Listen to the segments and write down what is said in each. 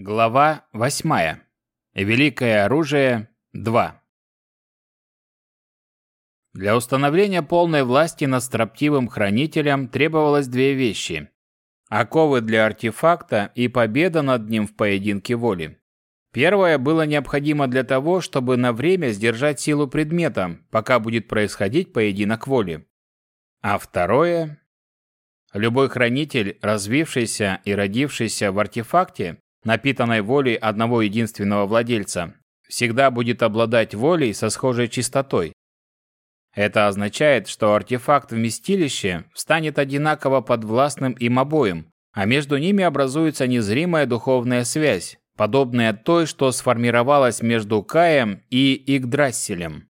Глава 8. Великое оружие 2. Для установления полной власти над строптивым хранителем требовалось две вещи: оковы для артефакта и победа над ним в поединке воли. Первое было необходимо для того, чтобы на время сдержать силу предмета, пока будет происходить поединок воли. А второе любой хранитель, развившийся и родившийся в артефакте, напитанной волей одного единственного владельца, всегда будет обладать волей со схожей чистотой. Это означает, что артефакт вместилище станет одинаково подвластным им обоим, а между ними образуется незримая духовная связь, подобная той, что сформировалась между Каем и Игдрасселем.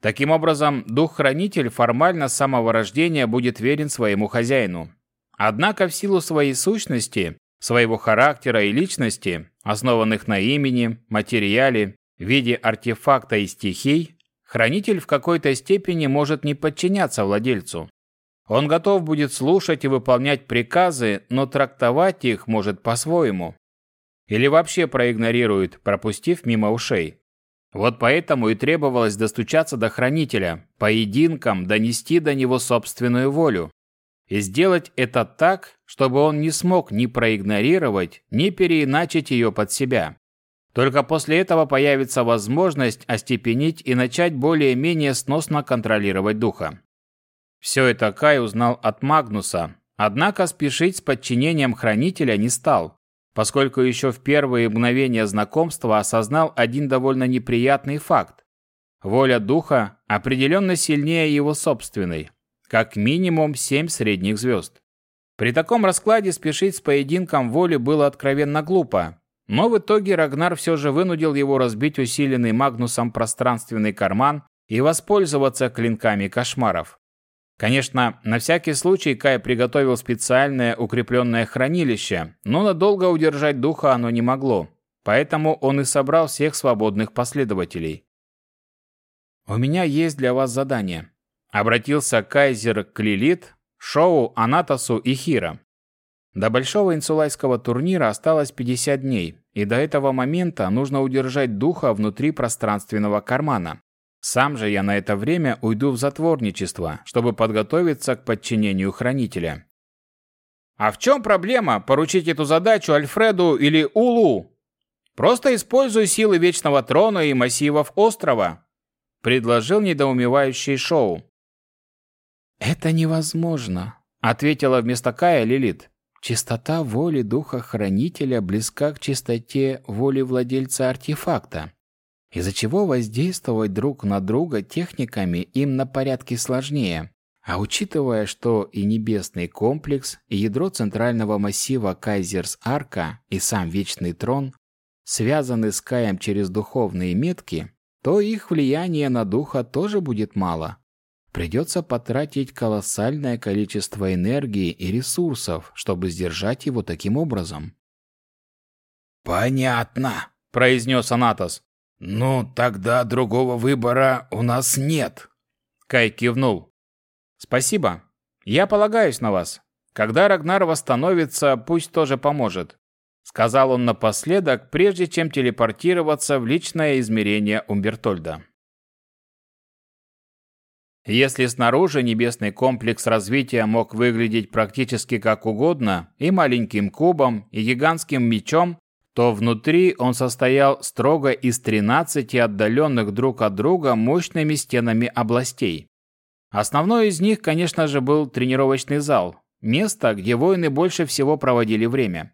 Таким образом, дух-хранитель формально с самого рождения будет верен своему хозяину. Однако в силу своей сущности своего характера и личности, основанных на имени, материале, виде артефакта и стихий, хранитель в какой-то степени может не подчиняться владельцу. Он готов будет слушать и выполнять приказы, но трактовать их может по-своему. Или вообще проигнорирует, пропустив мимо ушей. Вот поэтому и требовалось достучаться до хранителя, поединкам донести до него собственную волю, и сделать это так, чтобы он не смог ни проигнорировать, ни переиначить ее под себя. Только после этого появится возможность остепенить и начать более-менее сносно контролировать духа. Все это Кай узнал от Магнуса, однако спешить с подчинением хранителя не стал, поскольку еще в первые мгновения знакомства осознал один довольно неприятный факт. Воля духа определенно сильнее его собственной, как минимум семь средних звезд. При таком раскладе спешить с поединком воли было откровенно глупо, но в итоге Рагнар все же вынудил его разбить усиленный Магнусом пространственный карман и воспользоваться клинками кошмаров. Конечно, на всякий случай Кай приготовил специальное укрепленное хранилище, но надолго удержать духа оно не могло, поэтому он и собрал всех свободных последователей. «У меня есть для вас задание», Обратился Кайзер к Лилит, Шоу, Анатосу и Хира. До большого инсулайского турнира осталось 50 дней, и до этого момента нужно удержать духа внутри пространственного кармана. Сам же я на это время уйду в затворничество, чтобы подготовиться к подчинению хранителя. А в чем проблема поручить эту задачу Альфреду или Улу? Просто используй силы Вечного Трона и массивов острова, предложил недоумевающий Шоу. «Это невозможно», — ответила вместо Кая Лилит. «Чистота воли духа-хранителя близка к чистоте воли владельца артефакта, из-за чего воздействовать друг на друга техниками им на порядке сложнее. А учитывая, что и небесный комплекс, и ядро центрального массива Кайзерс-Арка, и сам Вечный Трон связаны с Каем через духовные метки, то их влияние на духа тоже будет мало придется потратить колоссальное количество энергии и ресурсов, чтобы сдержать его таким образом. «Понятно», — произнес Анатос. «Ну, тогда другого выбора у нас нет». Кай кивнул. «Спасибо. Я полагаюсь на вас. Когда Рагнар восстановится, пусть тоже поможет», — сказал он напоследок, прежде чем телепортироваться в личное измерение Умбертольда. Если снаружи небесный комплекс развития мог выглядеть практически как угодно, и маленьким кубом, и гигантским мечом, то внутри он состоял строго из 13 отдаленных друг от друга мощными стенами областей. Основной из них, конечно же, был тренировочный зал, место, где воины больше всего проводили время.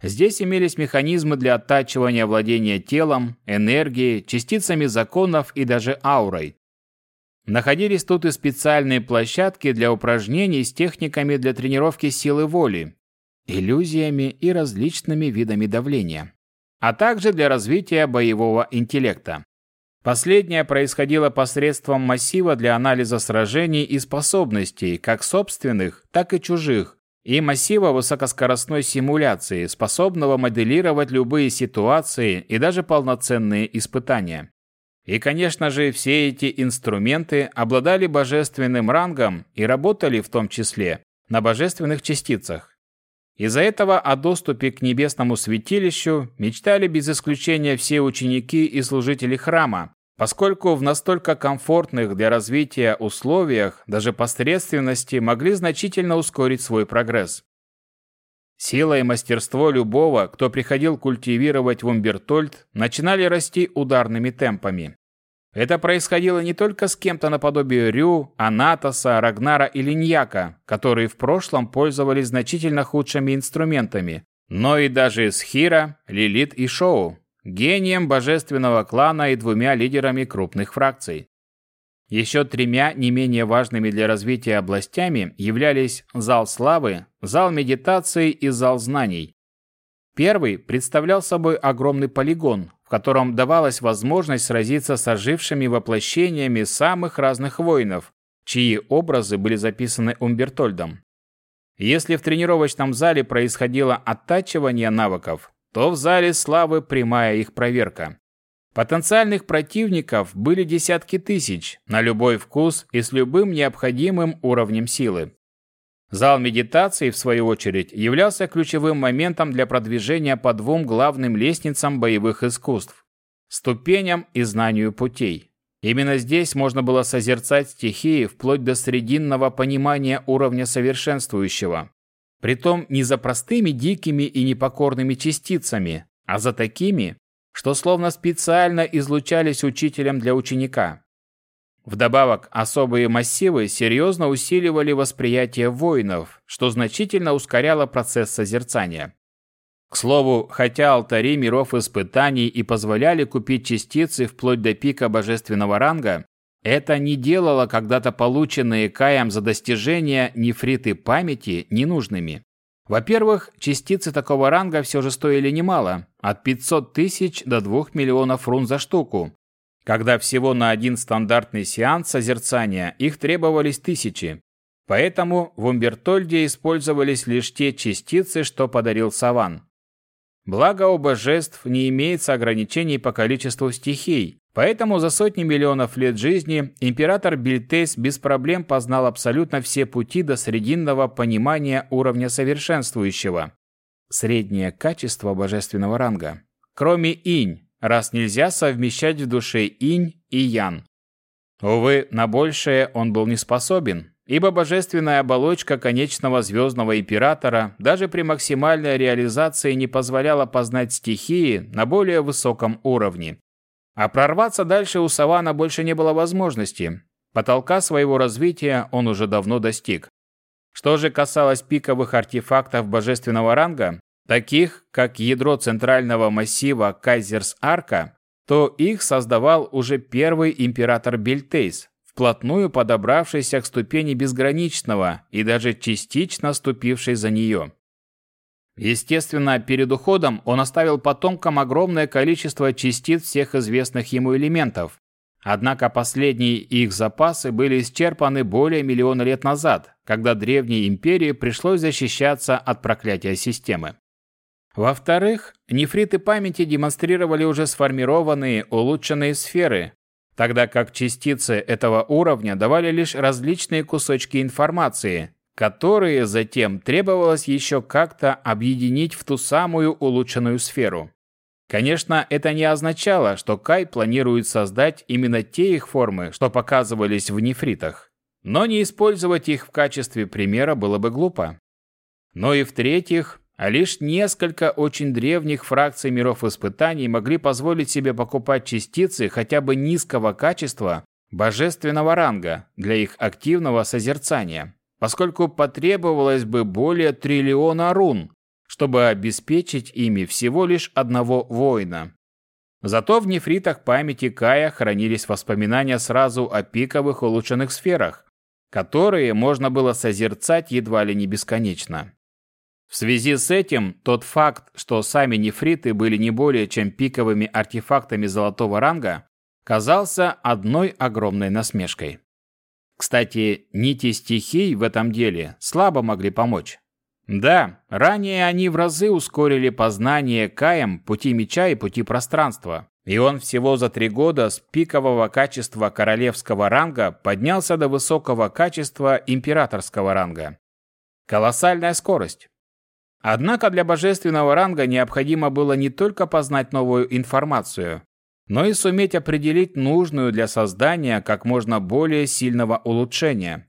Здесь имелись механизмы для оттачивания владения телом, энергией, частицами законов и даже аурой. Находились тут и специальные площадки для упражнений с техниками для тренировки силы воли, иллюзиями и различными видами давления, а также для развития боевого интеллекта. Последнее происходило посредством массива для анализа сражений и способностей, как собственных, так и чужих, и массива высокоскоростной симуляции, способного моделировать любые ситуации и даже полноценные испытания. И, конечно же, все эти инструменты обладали божественным рангом и работали в том числе на божественных частицах. Из-за этого о доступе к небесному святилищу мечтали без исключения все ученики и служители храма, поскольку в настолько комфортных для развития условиях даже посредственности могли значительно ускорить свой прогресс. Сила и мастерство любого, кто приходил культивировать в Умбертольд, начинали расти ударными темпами. Это происходило не только с кем-то наподобие Рю, Анатоса, Рагнара или Ньяка, которые в прошлом пользовались значительно худшими инструментами, но и даже с Хира, Лилит и Шоу, гением божественного клана и двумя лидерами крупных фракций. Еще тремя не менее важными для развития областями являлись Зал Славы, Зал Медитации и Зал Знаний. Первый представлял собой огромный полигон, в котором давалась возможность сразиться с ожившими воплощениями самых разных воинов, чьи образы были записаны Умбертольдом. Если в тренировочном зале происходило оттачивание навыков, то в зале славы прямая их проверка. Потенциальных противников были десятки тысяч, на любой вкус и с любым необходимым уровнем силы. Зал медитации, в свою очередь, являлся ключевым моментом для продвижения по двум главным лестницам боевых искусств – ступеням и знанию путей. Именно здесь можно было созерцать стихии вплоть до срединного понимания уровня совершенствующего. Притом не за простыми дикими и непокорными частицами, а за такими, что словно специально излучались учителем для ученика. Вдобавок, особые массивы серьезно усиливали восприятие воинов, что значительно ускоряло процесс созерцания. К слову, хотя алтари миров испытаний и позволяли купить частицы вплоть до пика божественного ранга, это не делало когда-то полученные Каем за достижения нефриты памяти ненужными. Во-первых, частицы такого ранга все же стоили немало, от 500 тысяч до 2 миллионов рун за штуку, когда всего на один стандартный сеанс созерцания их требовались тысячи. Поэтому в Умбертольде использовались лишь те частицы, что подарил Саван. Благо у божеств не имеется ограничений по количеству стихий, поэтому за сотни миллионов лет жизни император Бильтейс без проблем познал абсолютно все пути до срединного понимания уровня совершенствующего. Среднее качество божественного ранга. Кроме инь, раз нельзя совмещать в душе инь и ян. Увы, на большее он был не способен, ибо божественная оболочка конечного звездного императора даже при максимальной реализации не позволяла познать стихии на более высоком уровне. А прорваться дальше у Савана больше не было возможности. Потолка своего развития он уже давно достиг. Что же касалось пиковых артефактов божественного ранга, таких как ядро центрального массива Кайзерс-Арка, то их создавал уже первый император Бельтейс, вплотную подобравшийся к ступени безграничного и даже частично ступивший за нее. Естественно, перед уходом он оставил потомкам огромное количество частиц всех известных ему элементов. Однако последние их запасы были исчерпаны более миллиона лет назад, когда древней империи пришлось защищаться от проклятия системы. Во-вторых, нефриты памяти демонстрировали уже сформированные, улучшенные сферы, тогда как частицы этого уровня давали лишь различные кусочки информации, которые затем требовалось еще как-то объединить в ту самую улучшенную сферу. Конечно, это не означало, что Кай планирует создать именно те их формы, что показывались в нефритах. Но не использовать их в качестве примера было бы глупо. Но и в-третьих, а лишь несколько очень древних фракций миров испытаний могли позволить себе покупать частицы хотя бы низкого качества божественного ранга для их активного созерцания, поскольку потребовалось бы более триллиона рун, чтобы обеспечить ими всего лишь одного воина. Зато в нефритах памяти Кая хранились воспоминания сразу о пиковых улучшенных сферах, которые можно было созерцать едва ли не бесконечно. В связи с этим, тот факт, что сами нефриты были не более чем пиковыми артефактами золотого ранга, казался одной огромной насмешкой. Кстати, нити стихий в этом деле слабо могли помочь. Да, ранее они в разы ускорили познание Каем пути меча и пути пространства, и он всего за три года с пикового качества королевского ранга поднялся до высокого качества императорского ранга. Колоссальная скорость. Однако для божественного ранга необходимо было не только познать новую информацию, но и суметь определить нужную для создания как можно более сильного улучшения.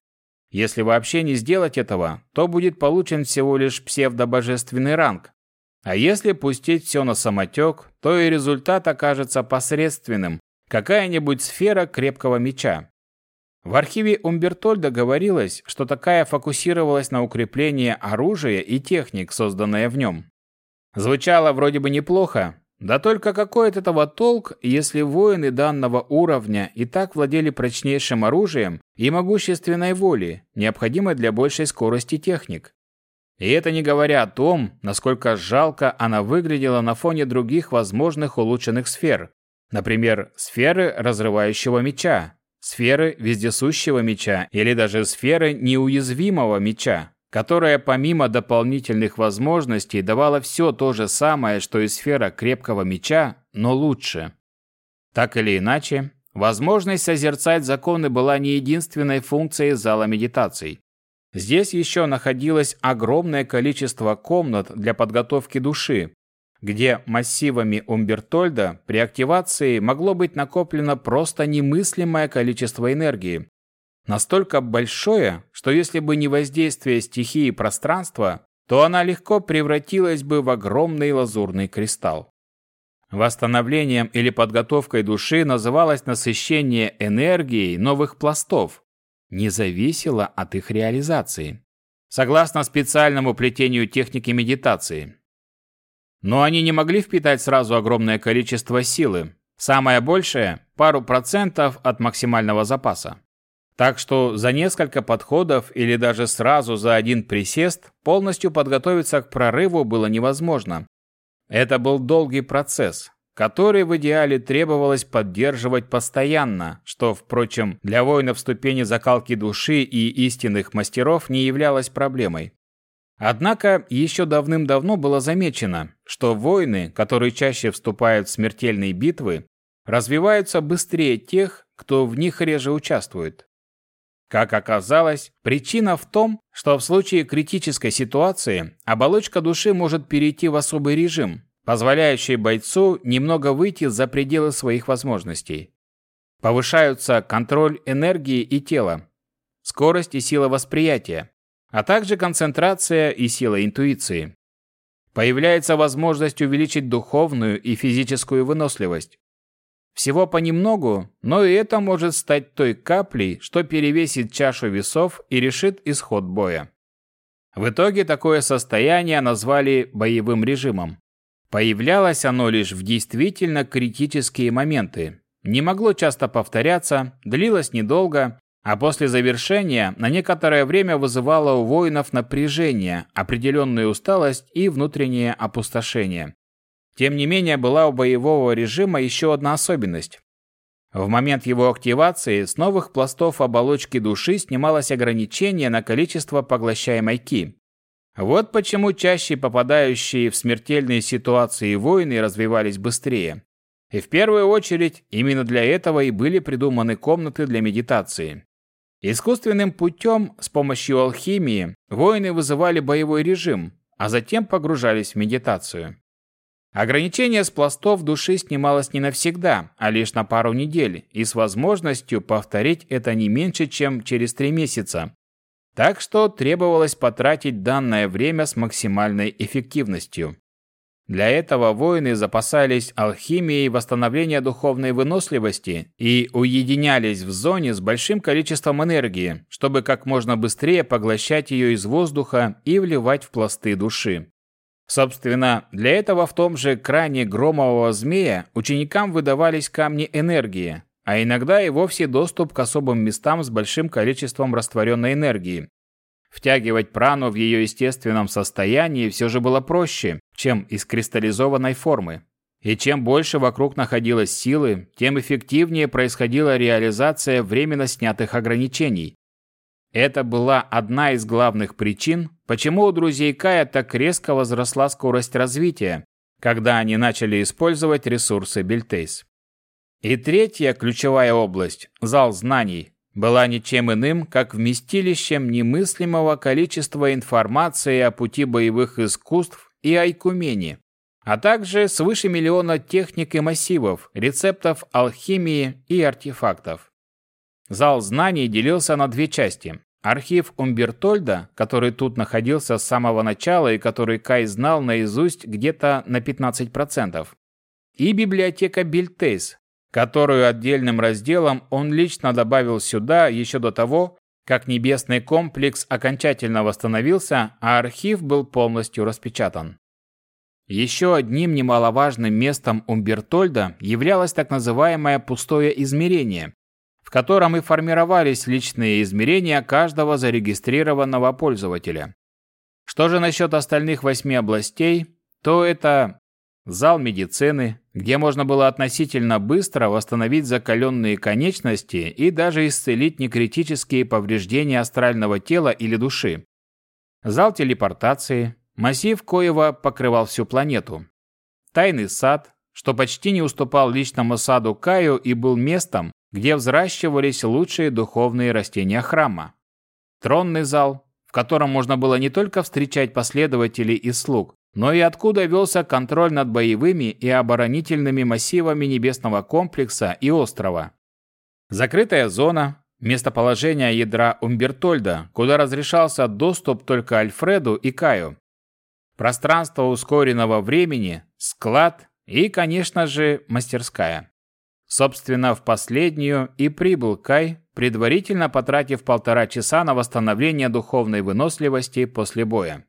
Если вообще не сделать этого, то будет получен всего лишь псевдобожественный ранг. А если пустить все на самотек, то и результат окажется посредственным, какая-нибудь сфера крепкого меча. В архиве Умбертольда говорилось, что такая фокусировалась на укреплении оружия и техник, созданная в нем. Звучало вроде бы неплохо, да только какой от этого толк, если воины данного уровня и так владели прочнейшим оружием и могущественной волей, необходимой для большей скорости техник. И это не говоря о том, насколько жалко она выглядела на фоне других возможных улучшенных сфер, например, сферы разрывающего меча, сферы вездесущего меча или даже сферы неуязвимого меча, которая помимо дополнительных возможностей давала все то же самое, что и сфера крепкого меча, но лучше. Так или иначе, возможность созерцать законы была не единственной функцией зала медитаций. Здесь еще находилось огромное количество комнат для подготовки души, где массивами Умбертольда при активации могло быть накоплено просто немыслимое количество энергии. Настолько большое, что если бы не воздействие стихии пространства, то она легко превратилась бы в огромный лазурный кристалл. Восстановлением или подготовкой души называлось насыщение энергией новых пластов, не зависело от их реализации. Согласно специальному плетению техники медитации, но они не могли впитать сразу огромное количество силы, самое большее – пару процентов от максимального запаса. Так что за несколько подходов или даже сразу за один присест полностью подготовиться к прорыву было невозможно. Это был долгий процесс, который в идеале требовалось поддерживать постоянно, что, впрочем, для воинов ступени закалки души и истинных мастеров не являлось проблемой. Однако еще давным-давно было замечено, что воины, которые чаще вступают в смертельные битвы, развиваются быстрее тех, кто в них реже участвует. Как оказалось, причина в том, что в случае критической ситуации оболочка души может перейти в особый режим, позволяющий бойцу немного выйти за пределы своих возможностей. Повышаются контроль энергии и тела, скорость и сила восприятия, а также концентрация и сила интуиции. Появляется возможность увеличить духовную и физическую выносливость. Всего понемногу, но и это может стать той каплей, что перевесит чашу весов и решит исход боя. В итоге такое состояние назвали боевым режимом. Появлялось оно лишь в действительно критические моменты. Не могло часто повторяться, длилось недолго а после завершения на некоторое время вызывало у воинов напряжение, определенную усталость и внутреннее опустошение. Тем не менее, была у боевого режима еще одна особенность. В момент его активации с новых пластов оболочки души снималось ограничение на количество поглощаемой ки. Вот почему чаще попадающие в смертельные ситуации воины развивались быстрее. И в первую очередь именно для этого и были придуманы комнаты для медитации. Искусственным путем с помощью алхимии воины вызывали боевой режим, а затем погружались в медитацию. Ограничение с пластов души снималось не навсегда, а лишь на пару недель, и с возможностью повторить это не меньше, чем через три месяца. Так что требовалось потратить данное время с максимальной эффективностью. Для этого воины запасались алхимией восстановления духовной выносливости и уединялись в зоне с большим количеством энергии, чтобы как можно быстрее поглощать ее из воздуха и вливать в пласты души. Собственно, для этого в том же кране громового змея ученикам выдавались камни энергии, а иногда и вовсе доступ к особым местам с большим количеством растворенной энергии, Втягивать прану в ее естественном состоянии все же было проще, чем из кристаллизованной формы. И чем больше вокруг находилось силы, тем эффективнее происходила реализация временно снятых ограничений. Это была одна из главных причин, почему у друзей Кая так резко возросла скорость развития, когда они начали использовать ресурсы Бельтейс. И третья ключевая область – зал знаний была ничем иным, как вместилищем немыслимого количества информации о пути боевых искусств и айкумене, а также свыше миллиона техник и массивов, рецептов алхимии и артефактов. Зал знаний делился на две части. Архив Умбертольда, который тут находился с самого начала и который Кай знал наизусть где-то на 15%, и библиотека Бильтейс, которую отдельным разделом он лично добавил сюда еще до того, как небесный комплекс окончательно восстановился, а архив был полностью распечатан. Еще одним немаловажным местом Умбертольда являлось так называемое пустое измерение, в котором и формировались личные измерения каждого зарегистрированного пользователя. Что же насчет остальных восьми областей, то это зал медицины, где можно было относительно быстро восстановить закаленные конечности и даже исцелить некритические повреждения астрального тела или души. Зал телепортации, массив коего покрывал всю планету. Тайный сад, что почти не уступал личному саду Каю и был местом, где взращивались лучшие духовные растения храма. Тронный зал, в котором можно было не только встречать последователей и слуг, но и откуда велся контроль над боевыми и оборонительными массивами небесного комплекса и острова. Закрытая зона, местоположение ядра Умбертольда, куда разрешался доступ только Альфреду и Каю. Пространство ускоренного времени, склад и, конечно же, мастерская. Собственно, в последнюю и прибыл Кай, предварительно потратив полтора часа на восстановление духовной выносливости после боя.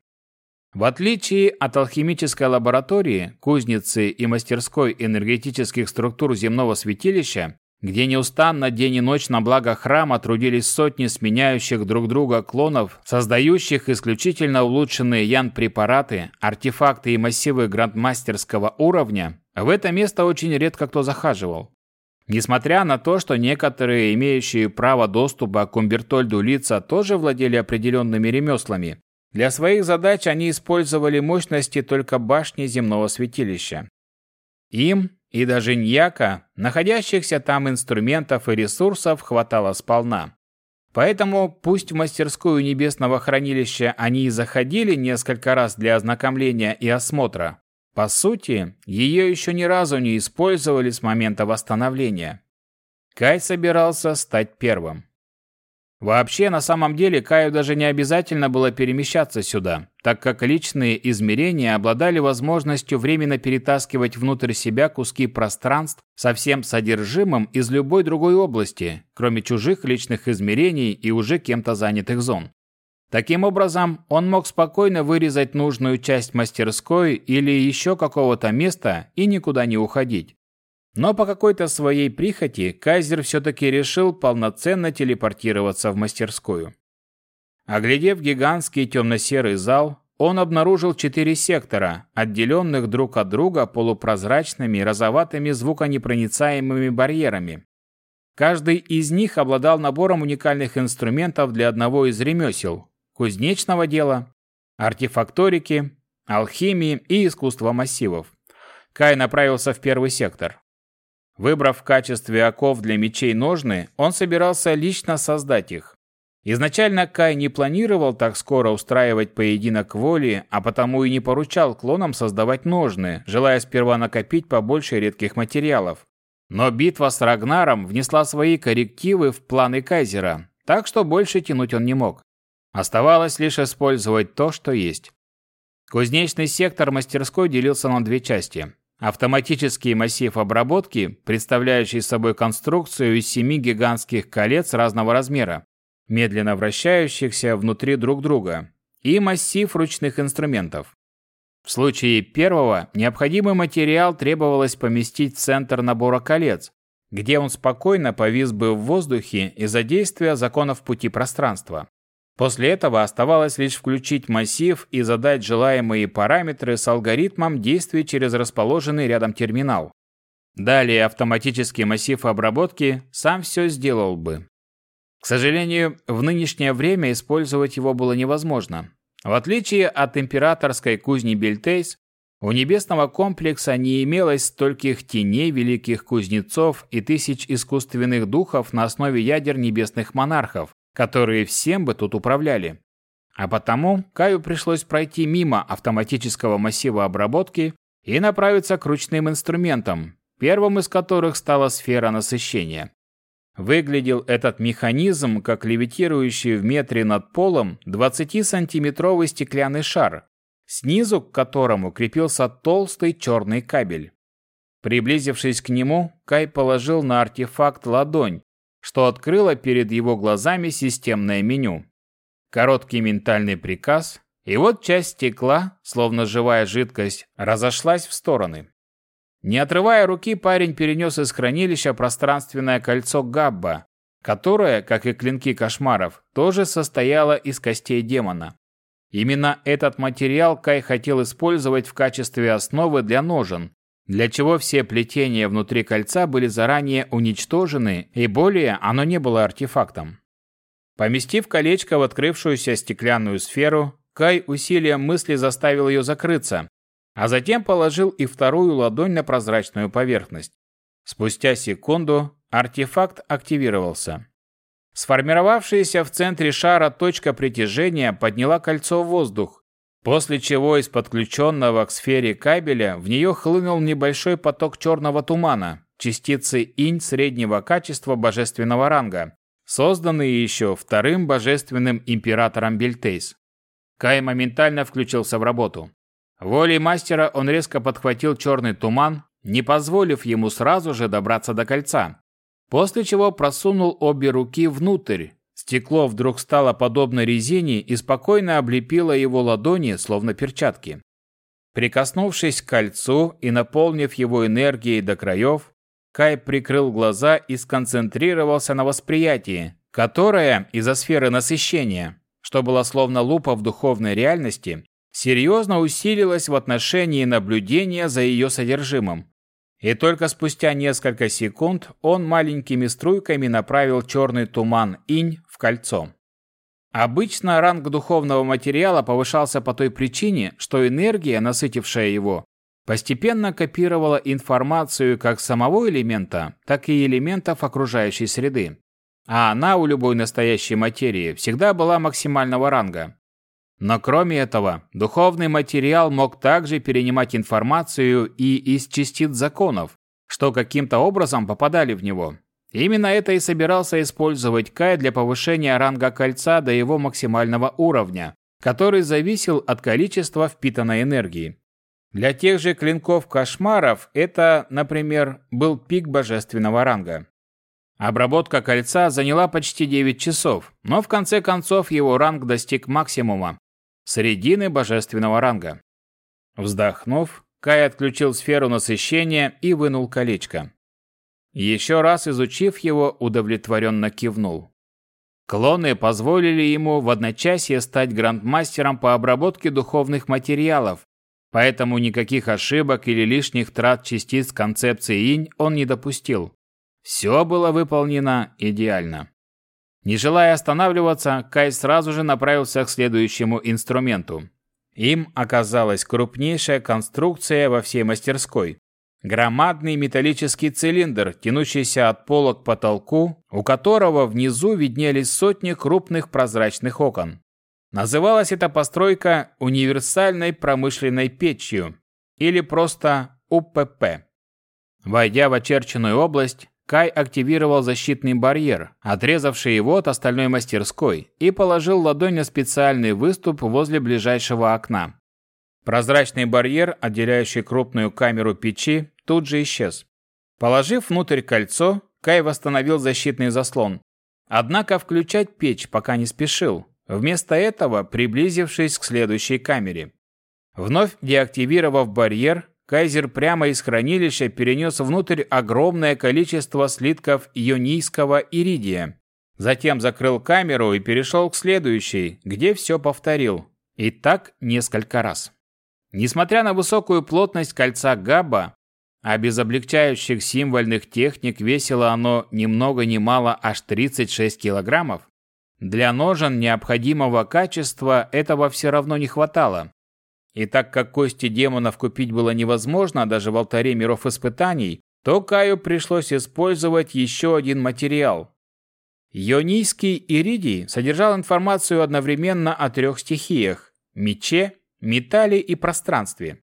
В отличие от алхимической лаборатории, кузницы и мастерской энергетических структур земного святилища, где неустанно день и ночь на благо храма трудились сотни сменяющих друг друга клонов, создающих исключительно улучшенные ян-препараты, артефакты и массивы грандмастерского уровня, в это место очень редко кто захаживал. Несмотря на то, что некоторые, имеющие право доступа к Умбертольду лица, тоже владели определенными ремеслами, для своих задач они использовали мощности только башни земного святилища. Им и даже Ньяка, находящихся там инструментов и ресурсов, хватало сполна. Поэтому, пусть в мастерскую Небесного Хранилища они и заходили несколько раз для ознакомления и осмотра, по сути, ее еще ни разу не использовали с момента восстановления. Кай собирался стать первым. Вообще, на самом деле, Каю даже не обязательно было перемещаться сюда, так как личные измерения обладали возможностью временно перетаскивать внутрь себя куски пространств со всем содержимым из любой другой области, кроме чужих личных измерений и уже кем-то занятых зон. Таким образом, он мог спокойно вырезать нужную часть мастерской или еще какого-то места и никуда не уходить. Но по какой-то своей прихоти Кайзер все-таки решил полноценно телепортироваться в мастерскую. Оглядев гигантский темно-серый зал, он обнаружил четыре сектора, отделенных друг от друга полупрозрачными розоватыми звуконепроницаемыми барьерами. Каждый из них обладал набором уникальных инструментов для одного из ремесел – кузнечного дела, артефакторики, алхимии и искусства массивов. Кай направился в первый сектор. Выбрав в качестве оков для мечей ножны, он собирался лично создать их. Изначально Кай не планировал так скоро устраивать поединок воли, а потому и не поручал клонам создавать ножны, желая сперва накопить побольше редких материалов. Но битва с Рагнаром внесла свои коррективы в планы Кайзера, так что больше тянуть он не мог. Оставалось лишь использовать то, что есть. Кузнечный сектор мастерской делился на две части. Автоматический массив обработки, представляющий собой конструкцию из семи гигантских колец разного размера, медленно вращающихся внутри друг друга, и массив ручных инструментов. В случае первого необходимый материал требовалось поместить в центр набора колец, где он спокойно повис бы в воздухе из-за действия законов пути пространства. После этого оставалось лишь включить массив и задать желаемые параметры с алгоритмом действий через расположенный рядом терминал. Далее автоматический массив обработки сам все сделал бы. К сожалению, в нынешнее время использовать его было невозможно. В отличие от императорской кузни Бельтейс, У небесного комплекса не имелось стольких теней великих кузнецов и тысяч искусственных духов на основе ядер небесных монархов, которые всем бы тут управляли. А потому Каю пришлось пройти мимо автоматического массива обработки и направиться к ручным инструментам, первым из которых стала сфера насыщения. Выглядел этот механизм как левитирующий в метре над полом 20-сантиметровый стеклянный шар, снизу к которому крепился толстый черный кабель. Приблизившись к нему, Кай положил на артефакт ладонь, что открыло перед его глазами системное меню. Короткий ментальный приказ, и вот часть стекла, словно живая жидкость, разошлась в стороны. Не отрывая руки, парень перенес из хранилища пространственное кольцо Габба, которое, как и клинки кошмаров, тоже состояло из костей демона. Именно этот материал Кай хотел использовать в качестве основы для ножен, для чего все плетения внутри кольца были заранее уничтожены, и более оно не было артефактом. Поместив колечко в открывшуюся стеклянную сферу, Кай усилием мысли заставил ее закрыться, а затем положил и вторую ладонь на прозрачную поверхность. Спустя секунду артефакт активировался. Сформировавшаяся в центре шара точка притяжения подняла кольцо в воздух, после чего из подключенного к сфере кабеля в нее хлынул небольшой поток черного тумана, частицы инь среднего качества божественного ранга, созданные еще вторым божественным императором Бельтейс. Кай моментально включился в работу. Волей мастера он резко подхватил черный туман, не позволив ему сразу же добраться до кольца после чего просунул обе руки внутрь. Стекло вдруг стало подобно резине и спокойно облепило его ладони, словно перчатки. Прикоснувшись к кольцу и наполнив его энергией до краев, Кай прикрыл глаза и сконцентрировался на восприятии, которое из-за сферы насыщения, что было словно лупа в духовной реальности, серьезно усилилось в отношении наблюдения за ее содержимым. И только спустя несколько секунд он маленькими струйками направил черный туман инь в кольцо. Обычно ранг духовного материала повышался по той причине, что энергия, насытившая его, постепенно копировала информацию как самого элемента, так и элементов окружающей среды. А она у любой настоящей материи всегда была максимального ранга. Но кроме этого, духовный материал мог также перенимать информацию и из частиц законов, что каким-то образом попадали в него. Именно это и собирался использовать Кай для повышения ранга кольца до его максимального уровня, который зависел от количества впитанной энергии. Для тех же клинков кошмаров это, например, был пик божественного ранга. Обработка кольца заняла почти 9 часов, но в конце концов его ранг достиг максимума, Средины божественного ранга. Вздохнув, Кай отключил сферу насыщения и вынул колечко. Еще раз изучив его, удовлетворенно кивнул. Клоны позволили ему в одночасье стать грандмастером по обработке духовных материалов, поэтому никаких ошибок или лишних трат частиц концепции инь он не допустил. Все было выполнено идеально. Не желая останавливаться, Кай сразу же направился к следующему инструменту. Им оказалась крупнейшая конструкция во всей мастерской. Громадный металлический цилиндр, тянущийся от пола к потолку, у которого внизу виднелись сотни крупных прозрачных окон. Называлась эта постройка универсальной промышленной печью или просто УПП. Войдя в очерченную область, Кай активировал защитный барьер, отрезавший его от остальной мастерской, и положил ладонь на специальный выступ возле ближайшего окна. Прозрачный барьер, отделяющий крупную камеру печи, тут же исчез. Положив внутрь кольцо, Кай восстановил защитный заслон. Однако включать печь пока не спешил, вместо этого приблизившись к следующей камере. Вновь деактивировав барьер, Кайзер прямо из хранилища перенес внутрь огромное количество слитков ионийского иридия. Затем закрыл камеру и перешел к следующей, где все повторил. И так несколько раз. Несмотря на высокую плотность кольца Габа, а без облегчающих символьных техник весило оно ни много ни мало аж 36 килограммов, для ножен необходимого качества этого все равно не хватало. И так как кости демонов купить было невозможно даже в алтаре миров испытаний, то Каю пришлось использовать еще один материал. Ионийский иридий содержал информацию одновременно о трех стихиях – мече, металле и пространстве.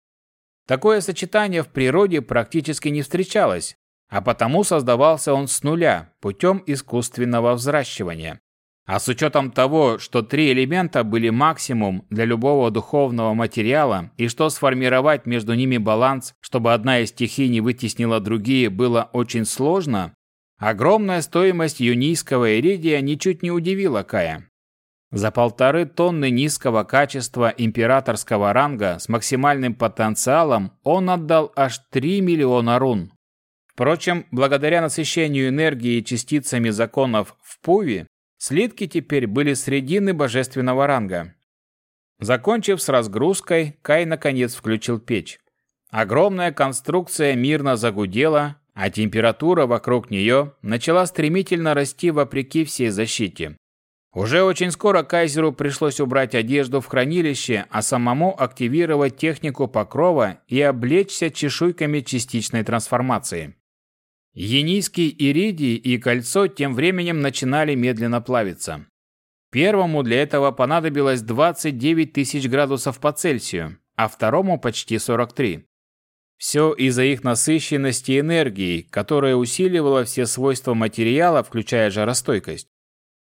Такое сочетание в природе практически не встречалось, а потому создавался он с нуля путем искусственного взращивания. А с учетом того, что три элемента были максимум для любого духовного материала и что сформировать между ними баланс, чтобы одна из стихий не вытеснила другие, было очень сложно, огромная стоимость юнийского иридия ничуть не удивила Кая. За полторы тонны низкого качества императорского ранга с максимальным потенциалом он отдал аж 3 миллиона рун. Впрочем, благодаря насыщению энергии частицами законов в Пуве, Слитки теперь были средины божественного ранга. Закончив с разгрузкой, Кай наконец включил печь. Огромная конструкция мирно загудела, а температура вокруг нее начала стремительно расти вопреки всей защите. Уже очень скоро Кайзеру пришлось убрать одежду в хранилище, а самому активировать технику покрова и облечься чешуйками частичной трансформации. Енийский иридий и кольцо тем временем начинали медленно плавиться. Первому для этого понадобилось 29 тысяч градусов по Цельсию, а второму почти 43. Все из-за их насыщенности энергии, которая усиливала все свойства материала, включая жаростойкость.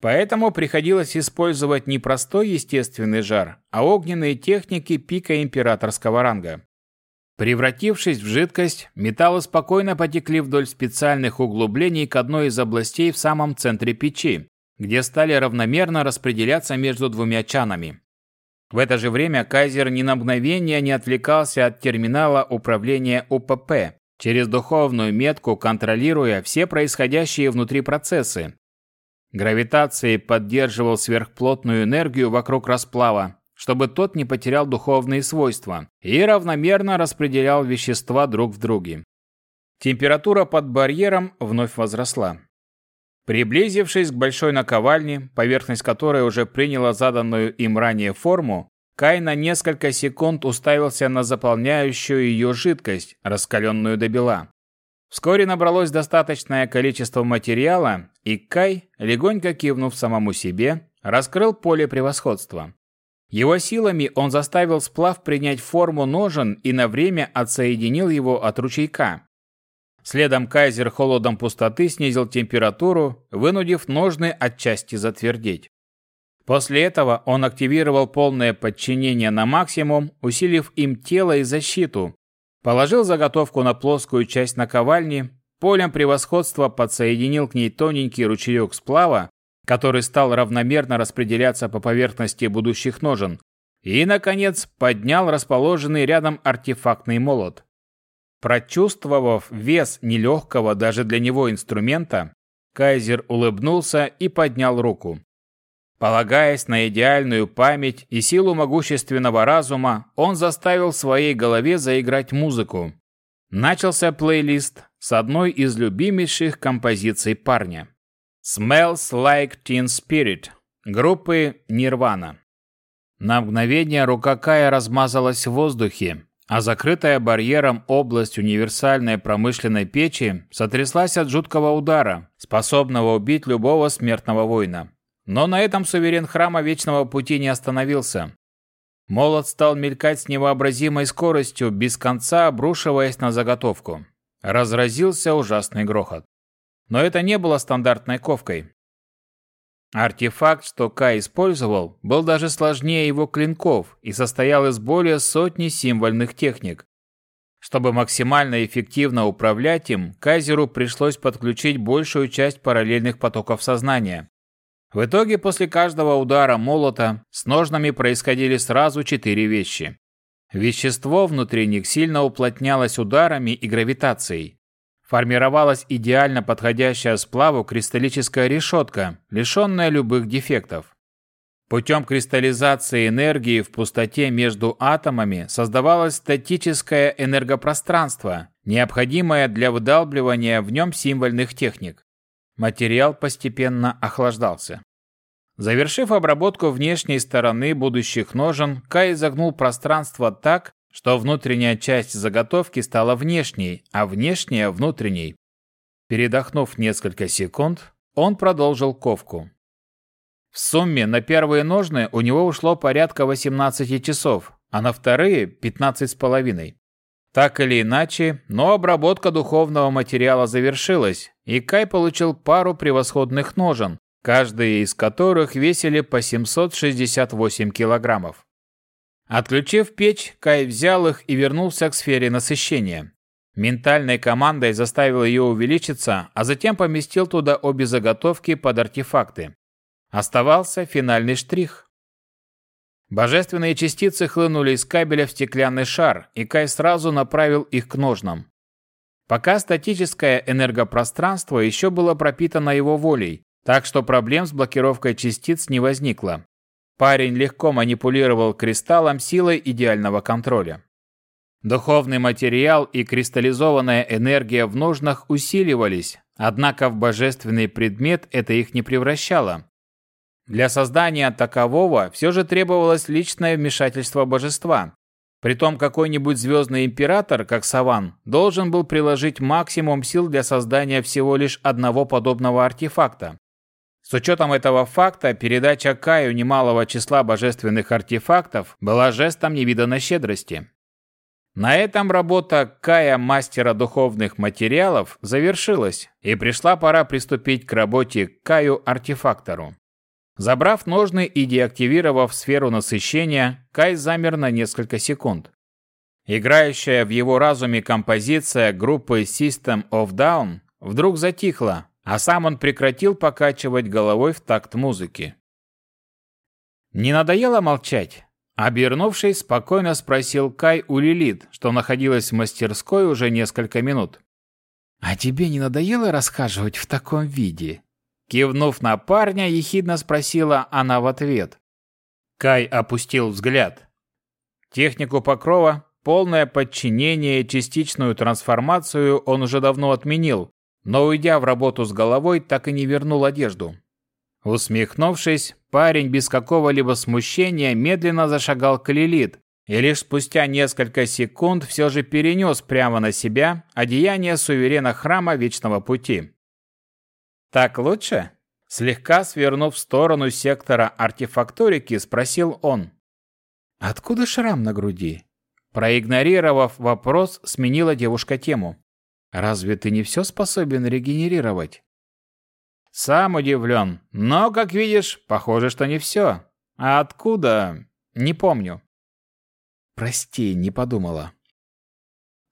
Поэтому приходилось использовать не простой естественный жар, а огненные техники пика императорского ранга. Превратившись в жидкость, металлы спокойно потекли вдоль специальных углублений к одной из областей в самом центре печи, где стали равномерно распределяться между двумя чанами. В это же время Кайзер ни на мгновение не отвлекался от терминала управления УПП, через духовную метку контролируя все происходящие внутри процессы. Гравитацией поддерживал сверхплотную энергию вокруг расплава, чтобы тот не потерял духовные свойства и равномерно распределял вещества друг в друге. Температура под барьером вновь возросла. Приблизившись к большой наковальне, поверхность которой уже приняла заданную им ранее форму, Кай на несколько секунд уставился на заполняющую ее жидкость, раскаленную до бела. Вскоре набралось достаточное количество материала, и Кай, легонько кивнув самому себе, раскрыл поле превосходства. Его силами он заставил сплав принять форму ножен и на время отсоединил его от ручейка. Следом кайзер холодом пустоты снизил температуру, вынудив ножны отчасти затвердеть. После этого он активировал полное подчинение на максимум, усилив им тело и защиту, положил заготовку на плоскую часть наковальни, полем превосходства подсоединил к ней тоненький ручеек сплава, который стал равномерно распределяться по поверхности будущих ножен, и, наконец, поднял расположенный рядом артефактный молот. Прочувствовав вес нелегкого даже для него инструмента, Кайзер улыбнулся и поднял руку. Полагаясь на идеальную память и силу могущественного разума, он заставил в своей голове заиграть музыку. Начался плейлист с одной из любимейших композиций парня. Smells Like Teen Spirit группы Nirvana. На мгновение рука Кая размазалась в воздухе, а закрытая барьером область универсальной промышленной печи сотряслась от жуткого удара, способного убить любого смертного воина. Но на этом суверен храма Вечного Пути не остановился. Молот стал мелькать с невообразимой скоростью, без конца обрушиваясь на заготовку. Разразился ужасный грохот. Но это не было стандартной ковкой. Артефакт, что Кай использовал, был даже сложнее его клинков и состоял из более сотни символьных техник. Чтобы максимально эффективно управлять им, Кайзеру пришлось подключить большую часть параллельных потоков сознания. В итоге после каждого удара молота с ножнами происходили сразу четыре вещи. Вещество внутри них сильно уплотнялось ударами и гравитацией формировалась идеально подходящая сплаву кристаллическая решетка, лишенная любых дефектов. Путем кристаллизации энергии в пустоте между атомами создавалось статическое энергопространство, необходимое для выдалбливания в нем символьных техник. Материал постепенно охлаждался. Завершив обработку внешней стороны будущих ножен, Кай изогнул пространство так, что внутренняя часть заготовки стала внешней, а внешняя – внутренней. Передохнув несколько секунд, он продолжил ковку. В сумме на первые ножны у него ушло порядка 18 часов, а на вторые – 15 с половиной. Так или иначе, но обработка духовного материала завершилась, и Кай получил пару превосходных ножен, каждые из которых весили по 768 килограммов. Отключив печь, Кай взял их и вернулся к сфере насыщения. Ментальной командой заставил ее увеличиться, а затем поместил туда обе заготовки под артефакты. Оставался финальный штрих. Божественные частицы хлынули из кабеля в стеклянный шар, и Кай сразу направил их к ножнам. Пока статическое энергопространство еще было пропитано его волей, так что проблем с блокировкой частиц не возникло. Парень легко манипулировал кристаллом силой идеального контроля. Духовный материал и кристаллизованная энергия в ножнах усиливались, однако в божественный предмет это их не превращало. Для создания такового все же требовалось личное вмешательство божества. Притом какой-нибудь звездный император, как Саван, должен был приложить максимум сил для создания всего лишь одного подобного артефакта. С учетом этого факта, передача Каю немалого числа божественных артефактов была жестом невиданной щедрости. На этом работа Кая мастера духовных материалов завершилась, и пришла пора приступить к работе Каю артефактору. Забрав ножны и деактивировав сферу насыщения, Кай замер на несколько секунд. Играющая в его разуме композиция группы System of Down вдруг затихла, а сам он прекратил покачивать головой в такт музыки. Не надоело молчать? Обернувшись, спокойно спросил Кай у Лилит, что находилась в мастерской уже несколько минут. «А тебе не надоело расхаживать в таком виде?» Кивнув на парня, ехидно спросила она в ответ. Кай опустил взгляд. Технику покрова, полное подчинение частичную трансформацию он уже давно отменил, но, уйдя в работу с головой, так и не вернул одежду. Усмехнувшись, парень без какого-либо смущения медленно зашагал к Лилит, и лишь спустя несколько секунд все же перенес прямо на себя одеяние суверена храма Вечного Пути. «Так лучше?» Слегка свернув в сторону сектора артефакторики, спросил он. «Откуда шрам на груди?» Проигнорировав вопрос, сменила девушка тему. Разве ты не все способен регенерировать? Сам удивлен, но, как видишь, похоже, что не все. А откуда? Не помню. Прости, не подумала.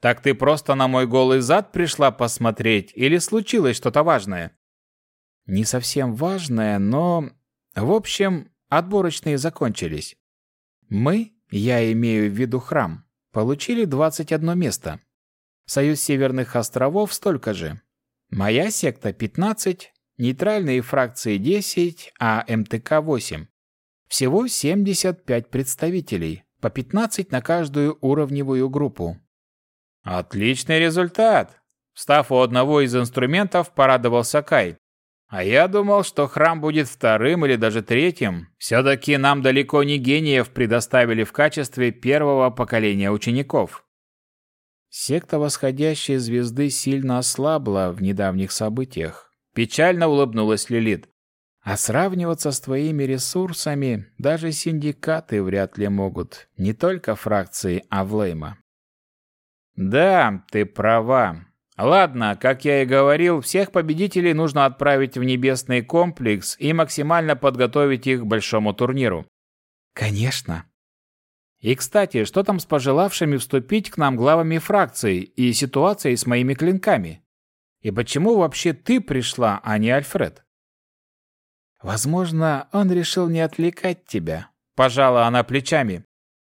Так ты просто на мой голый зад пришла посмотреть или случилось что-то важное? Не совсем важное, но... В общем, отборочные закончились. Мы, я имею в виду храм, получили 21 место. Союз Северных островов столько же. Моя секта 15, нейтральные фракции 10, а МТК 8. Всего 75 представителей, по 15 на каждую уровневую группу. Отличный результат. Встав у одного из инструментов, порадовался Кай. А я думал, что храм будет вторым или даже третьим. Все-таки нам далеко не гениев предоставили в качестве первого поколения учеников. Секта восходящей звезды сильно ослабла в недавних событиях. Печально улыбнулась Лилит. А сравниваться с твоими ресурсами даже синдикаты вряд ли могут, не только фракции Авлейма. Да, ты права. Ладно, как я и говорил, всех победителей нужно отправить в небесный комплекс и максимально подготовить их к большому турниру. Конечно, и, кстати, что там с пожелавшими вступить к нам главами фракций и ситуацией с моими клинками? И почему вообще ты пришла, а не Альфред? Возможно, он решил не отвлекать тебя. Пожала она плечами.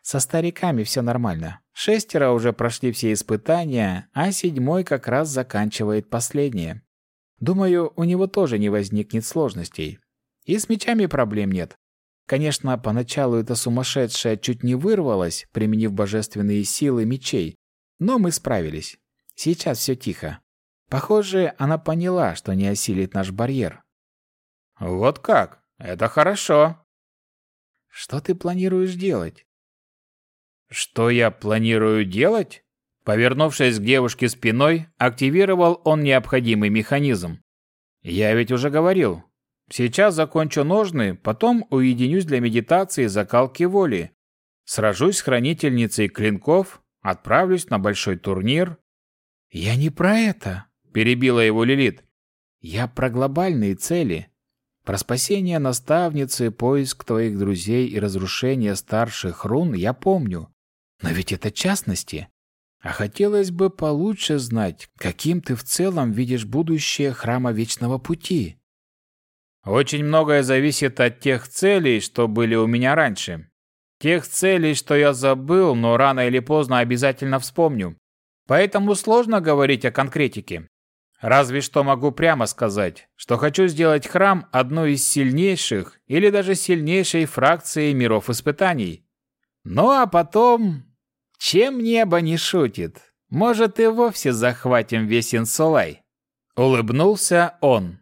Со стариками все нормально. Шестеро уже прошли все испытания, а седьмой как раз заканчивает последнее. Думаю, у него тоже не возникнет сложностей. И с мечами проблем нет. Конечно, поначалу эта сумасшедшая чуть не вырвалась, применив божественные силы мечей, но мы справились. Сейчас все тихо. Похоже, она поняла, что не осилит наш барьер. Вот как? Это хорошо. Что ты планируешь делать? Что я планирую делать? Повернувшись к девушке спиной, активировал он необходимый механизм. Я ведь уже говорил. Сейчас закончу ножны, потом уединюсь для медитации и закалки воли. Сражусь с хранительницей клинков, отправлюсь на большой турнир. Я не про это, перебила его Лилит. Я про глобальные цели. Про спасение наставницы, поиск твоих друзей и разрушение старших рун я помню. Но ведь это частности. А хотелось бы получше знать, каким ты в целом видишь будущее Храма Вечного Пути. Очень многое зависит от тех целей, что были у меня раньше. Тех целей, что я забыл, но рано или поздно обязательно вспомню. Поэтому сложно говорить о конкретике. Разве что могу прямо сказать, что хочу сделать храм одной из сильнейших или даже сильнейшей фракцией миров испытаний. Ну а потом чем небо не шутит? Может, и вовсе захватим весь Инсулай?» Улыбнулся он.